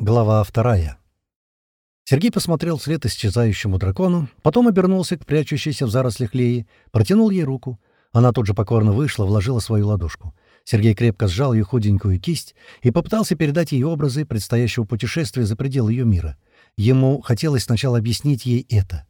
Глава вторая. Сергей посмотрел вслед исчезающему дракону, потом обернулся к прячущейся в зарослях Леи, протянул ей руку. Она тут же покорно вышла, вложила свою ладошку. Сергей крепко сжал ее худенькую кисть и попытался передать ей образы предстоящего путешествия за пределы ее мира. Ему хотелось сначала объяснить ей это.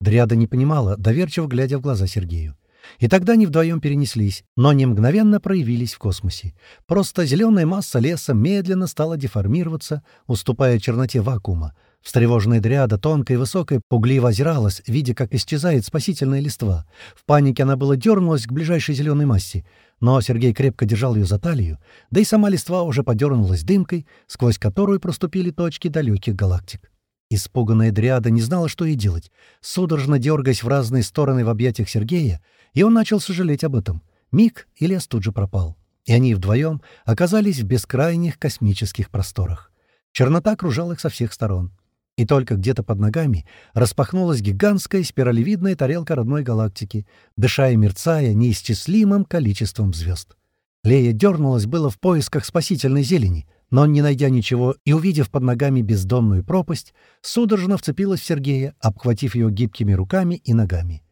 Дриада не понимала, доверчиво глядя в глаза Сергею. И тогда они вдвоем перенеслись, но не мгновенно проявились в космосе. Просто зеленая масса леса медленно стала деформироваться, уступая черноте вакуума. Встревоженная дриада, тонкая и высокая, пугливо озиралась, видя, как исчезает спасительная листва. В панике она было дернулась к ближайшей зеленой массе, но Сергей крепко держал ее за талию, да и сама листва уже подернулась дымкой, сквозь которую проступили точки далеких галактик. Испуганная дриада не знала, что ей делать. Судорожно дергаясь в разные стороны в объятиях Сергея, и он начал сожалеть об этом. Миг, и лес тут же пропал. И они вдвоем оказались в бескрайних космических просторах. Чернота окружала их со всех сторон. И только где-то под ногами распахнулась гигантская спиралевидная тарелка родной галактики, дыша и мерцая неисчислимым количеством звезд. Лея дернулась было в поисках спасительной зелени, но, не найдя ничего и увидев под ногами бездонную пропасть, судорожно вцепилась в Сергея, обхватив его гибкими руками и ногами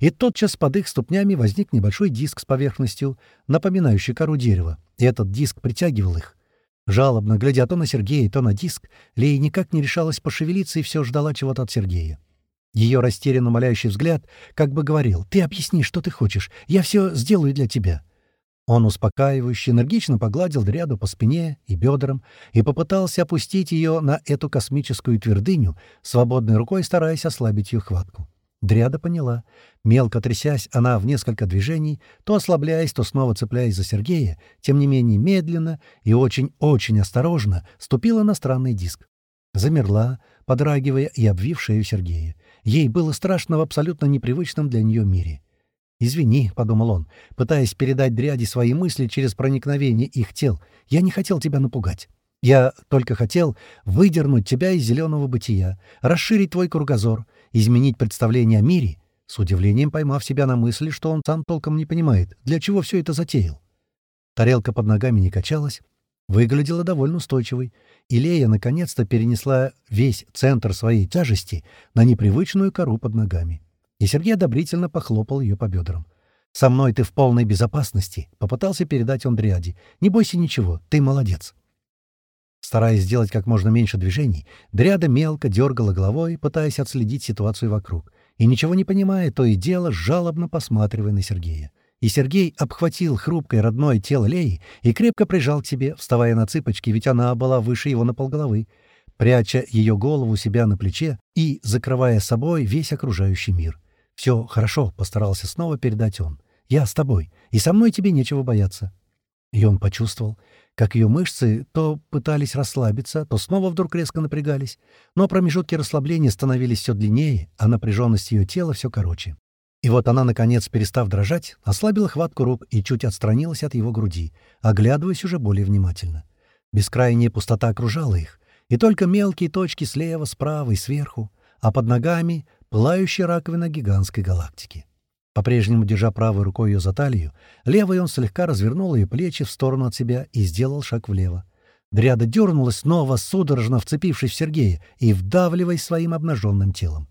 и тотчас под их ступнями возник небольшой диск с поверхностью, напоминающий кору дерева, и этот диск притягивал их. Жалобно, глядя то на Сергея, то на диск, Лея никак не решалась пошевелиться и все ждала чего-то от Сергея. Ее растерянно молящий взгляд как бы говорил «Ты объясни, что ты хочешь, я все сделаю для тебя». Он успокаивающе, энергично погладил дряду по спине и бедрам и попытался опустить ее на эту космическую твердыню, свободной рукой стараясь ослабить ее хватку. Дриада поняла. Мелко трясясь, она в несколько движений, то ослабляясь, то снова цепляясь за Сергея, тем не менее медленно и очень-очень осторожно ступила на странный диск. Замерла, подрагивая и обвив шею Сергея. Ей было страшно в абсолютно непривычном для нее мире. «Извини», — подумал он, пытаясь передать дряде свои мысли через проникновение их тел, — «я не хотел тебя напугать. Я только хотел выдернуть тебя из зеленого бытия, расширить твой кругозор, изменить представление о мире, с удивлением поймав себя на мысли, что он сам толком не понимает, для чего все это затеял. Тарелка под ногами не качалась, выглядела довольно устойчивой, и Лея наконец-то перенесла весь центр своей тяжести на непривычную кору под ногами. И Сергей одобрительно похлопал ее по бедрам. «Со мной ты в полной безопасности», — попытался передать он Дриаде. «Не бойся ничего, ты молодец». Стараясь сделать как можно меньше движений, Дряда мелко дергала головой, пытаясь отследить ситуацию вокруг. И ничего не понимая, то и дело, жалобно посматривая на Сергея. И Сергей обхватил хрупкое родное тело Леи и крепко прижал к себе, вставая на цыпочки, ведь она была выше его на полголовы, пряча ее голову у себя на плече и закрывая собой весь окружающий мир. «Все хорошо», — постарался снова передать он. «Я с тобой, и со мной тебе нечего бояться». И он почувствовал, как ее мышцы то пытались расслабиться, то снова вдруг резко напрягались, но промежутки расслабления становились все длиннее, а напряженность ее тела все короче. И вот она, наконец, перестав дрожать, ослабила хватку рук и чуть отстранилась от его груди, оглядываясь уже более внимательно. Бескрайняя пустота окружала их, и только мелкие точки слева, справа и сверху, а под ногами — пылающая раковина гигантской галактики. По-прежнему, держа правой рукой ее за талию, левой он слегка развернул ее плечи в сторону от себя и сделал шаг влево. Дряда дернулась, снова судорожно вцепившись в Сергея и вдавливаясь своим обнаженным телом.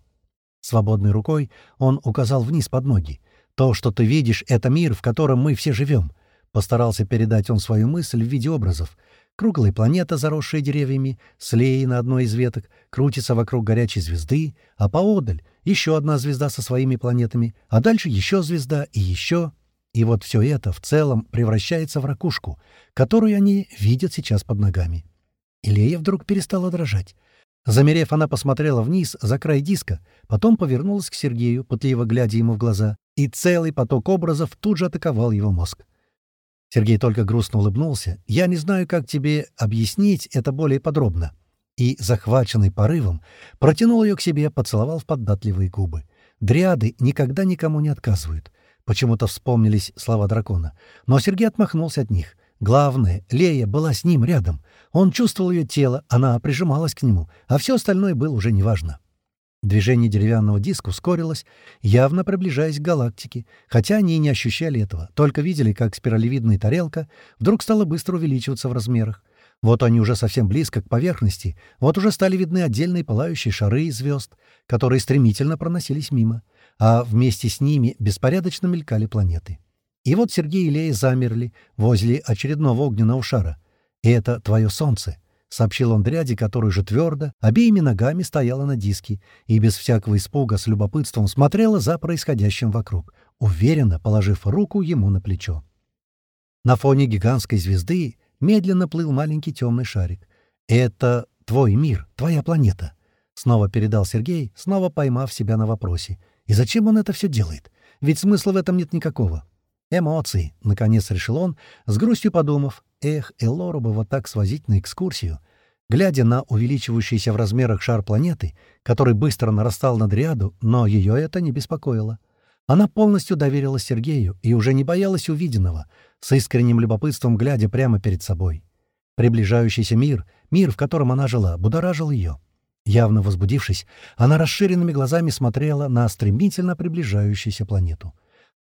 Свободной рукой он указал вниз под ноги. «То, что ты видишь, — это мир, в котором мы все живем». Постарался передать он свою мысль в виде образов. Круглая планета, заросшая деревьями, слеи на одной из веток, крутится вокруг горячей звезды, а поодаль еще одна звезда со своими планетами, а дальше еще звезда и еще. И вот все это в целом превращается в ракушку, которую они видят сейчас под ногами. Илея вдруг перестала дрожать. Замерев, она посмотрела вниз, за край диска, потом повернулась к Сергею, пытливо глядя ему в глаза, и целый поток образов тут же атаковал его мозг. Сергей только грустно улыбнулся. «Я не знаю, как тебе объяснить это более подробно и, захваченный порывом, протянул ее к себе, поцеловал в поддатливые губы. Дриады никогда никому не отказывают. Почему-то вспомнились слова дракона. Но Сергей отмахнулся от них. Главное, Лея была с ним рядом. Он чувствовал ее тело, она прижималась к нему, а все остальное было уже неважно. Движение деревянного диска ускорилось, явно приближаясь к галактике, хотя они и не ощущали этого, только видели, как спиралевидная тарелка вдруг стала быстро увеличиваться в размерах. Вот они уже совсем близко к поверхности, вот уже стали видны отдельные пылающие шары из звезд, которые стремительно проносились мимо, а вместе с ними беспорядочно мелькали планеты. И вот Сергей и Лея замерли возле очередного огненного шара. «И это твое солнце», — сообщил он дряде, который же твердо, обеими ногами стояла на диске и без всякого испуга с любопытством смотрела за происходящим вокруг, уверенно положив руку ему на плечо. На фоне гигантской звезды медленно плыл маленький темный шарик. «Это твой мир, твоя планета», — снова передал Сергей, снова поймав себя на вопросе. «И зачем он это все делает? Ведь смысла в этом нет никакого». «Эмоции», — наконец решил он, с грустью подумав. «Эх, Элору бы вот так свозить на экскурсию». Глядя на увеличивающийся в размерах шар планеты, который быстро нарастал над ряду, но ее это не беспокоило. Она полностью доверилась Сергею и уже не боялась увиденного, с искренним любопытством глядя прямо перед собой. Приближающийся мир, мир, в котором она жила, будоражил ее. Явно возбудившись, она расширенными глазами смотрела на стремительно приближающуюся планету.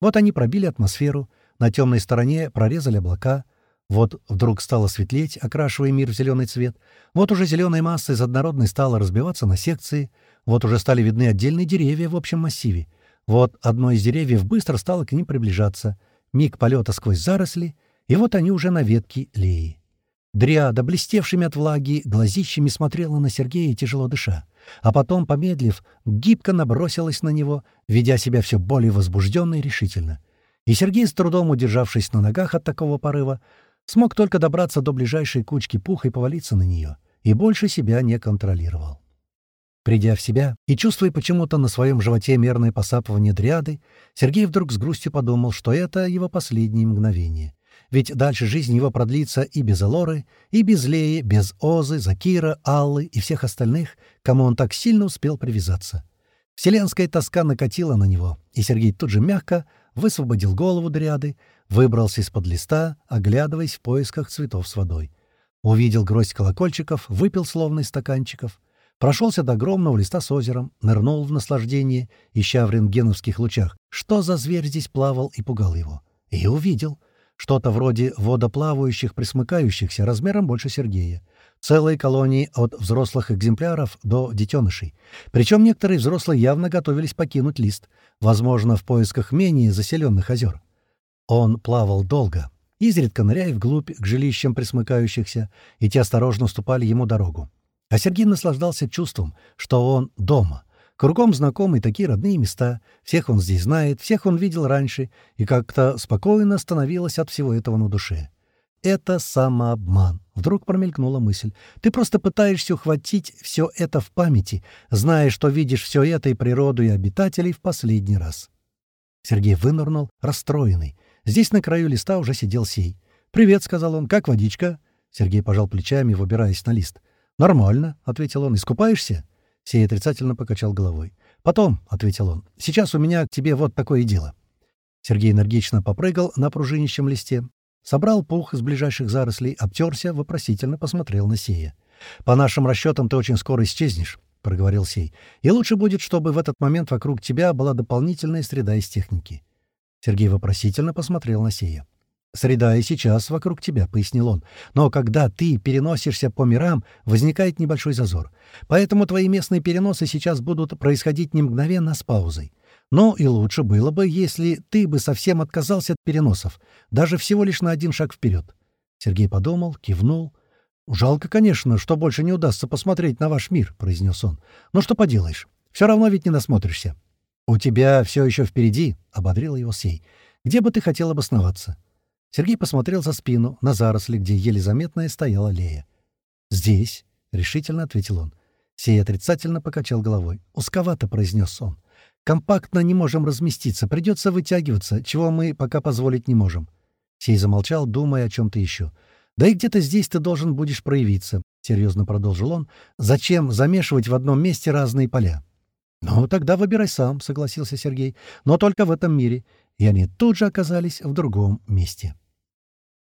Вот они пробили атмосферу, на темной стороне прорезали облака, вот вдруг стало светлеть, окрашивая мир в зеленый цвет, вот уже зеленая масса из однородной стала разбиваться на секции, вот уже стали видны отдельные деревья в общем массиве, вот одно из деревьев быстро стало к ним приближаться, миг полета сквозь заросли, и вот они уже на ветке леи. Дриада, блестевшими от влаги, глазищами смотрела на Сергея, тяжело дыша, а потом, помедлив, гибко набросилась на него, ведя себя все более возбужденно и решительно. И Сергей, с трудом удержавшись на ногах от такого порыва, смог только добраться до ближайшей кучки пуха и повалиться на нее, и больше себя не контролировал. Придя в себя и чувствуя почему-то на своем животе мерное посапывание дриады, Сергей вдруг с грустью подумал, что это его последние мгновения. Ведь дальше жизнь его продлится и без Алоры, и без Леи, без Озы, Закира, Аллы и всех остальных, кому он так сильно успел привязаться. Вселенская тоска накатила на него, и Сергей тут же мягко высвободил голову дриады, выбрался из-под листа, оглядываясь в поисках цветов с водой. Увидел гроздь колокольчиков, выпил словно из стаканчиков — Прошелся до огромного листа с озером, нырнул в наслаждение, ища в рентгеновских лучах, что за зверь здесь плавал и пугал его. И увидел. Что-то вроде водоплавающих, присмыкающихся, размером больше Сергея. Целые колонии от взрослых экземпляров до детенышей. Причем некоторые взрослые явно готовились покинуть лист, возможно, в поисках менее заселенных озер. Он плавал долго, изредка ныряя вглубь к жилищам присмыкающихся, и те осторожно уступали ему дорогу. А Сергей наслаждался чувством, что он дома. Кругом знакомые такие родные места, всех он здесь знает, всех он видел раньше, и как-то спокойно становилось от всего этого на душе. Это самообман. Вдруг промелькнула мысль. Ты просто пытаешься ухватить все это в памяти, зная, что видишь все это и природу, и обитателей в последний раз. Сергей вынырнул, расстроенный. Здесь на краю листа уже сидел сей. «Привет», — сказал он, — «как водичка?» Сергей пожал плечами, выбираясь на лист. «Нормально», — ответил он. «Искупаешься?» Сей отрицательно покачал головой. «Потом», — ответил он. «Сейчас у меня к тебе вот такое дело». Сергей энергично попрыгал на пружинищем листе, собрал пух из ближайших зарослей, обтерся, вопросительно посмотрел на Сея. «По нашим расчетам ты очень скоро исчезнешь», — проговорил Сей. «И лучше будет, чтобы в этот момент вокруг тебя была дополнительная среда из техники». Сергей вопросительно посмотрел на Сея. «Среда и сейчас вокруг тебя», — пояснил он. «Но когда ты переносишься по мирам, возникает небольшой зазор. Поэтому твои местные переносы сейчас будут происходить не мгновенно, а с паузой. Но и лучше было бы, если ты бы совсем отказался от переносов, даже всего лишь на один шаг вперед». Сергей подумал, кивнул. «Жалко, конечно, что больше не удастся посмотреть на ваш мир», — произнес он. «Но что поделаешь, все равно ведь не насмотришься». «У тебя все еще впереди», — ободрил его Сей. «Где бы ты хотел обосноваться?» Сергей посмотрел за спину, на заросли, где еле заметная стояла Лея. «Здесь», — решительно ответил он. Сей отрицательно покачал головой. «Узковато», — произнес он. «Компактно не можем разместиться, придется вытягиваться, чего мы пока позволить не можем». Сей замолчал, думая о чем-то еще. «Да и где-то здесь ты должен будешь проявиться», — серьезно продолжил он. «Зачем замешивать в одном месте разные поля?» «Ну, тогда выбирай сам», — согласился Сергей. «Но только в этом мире». И они тут же оказались в другом месте.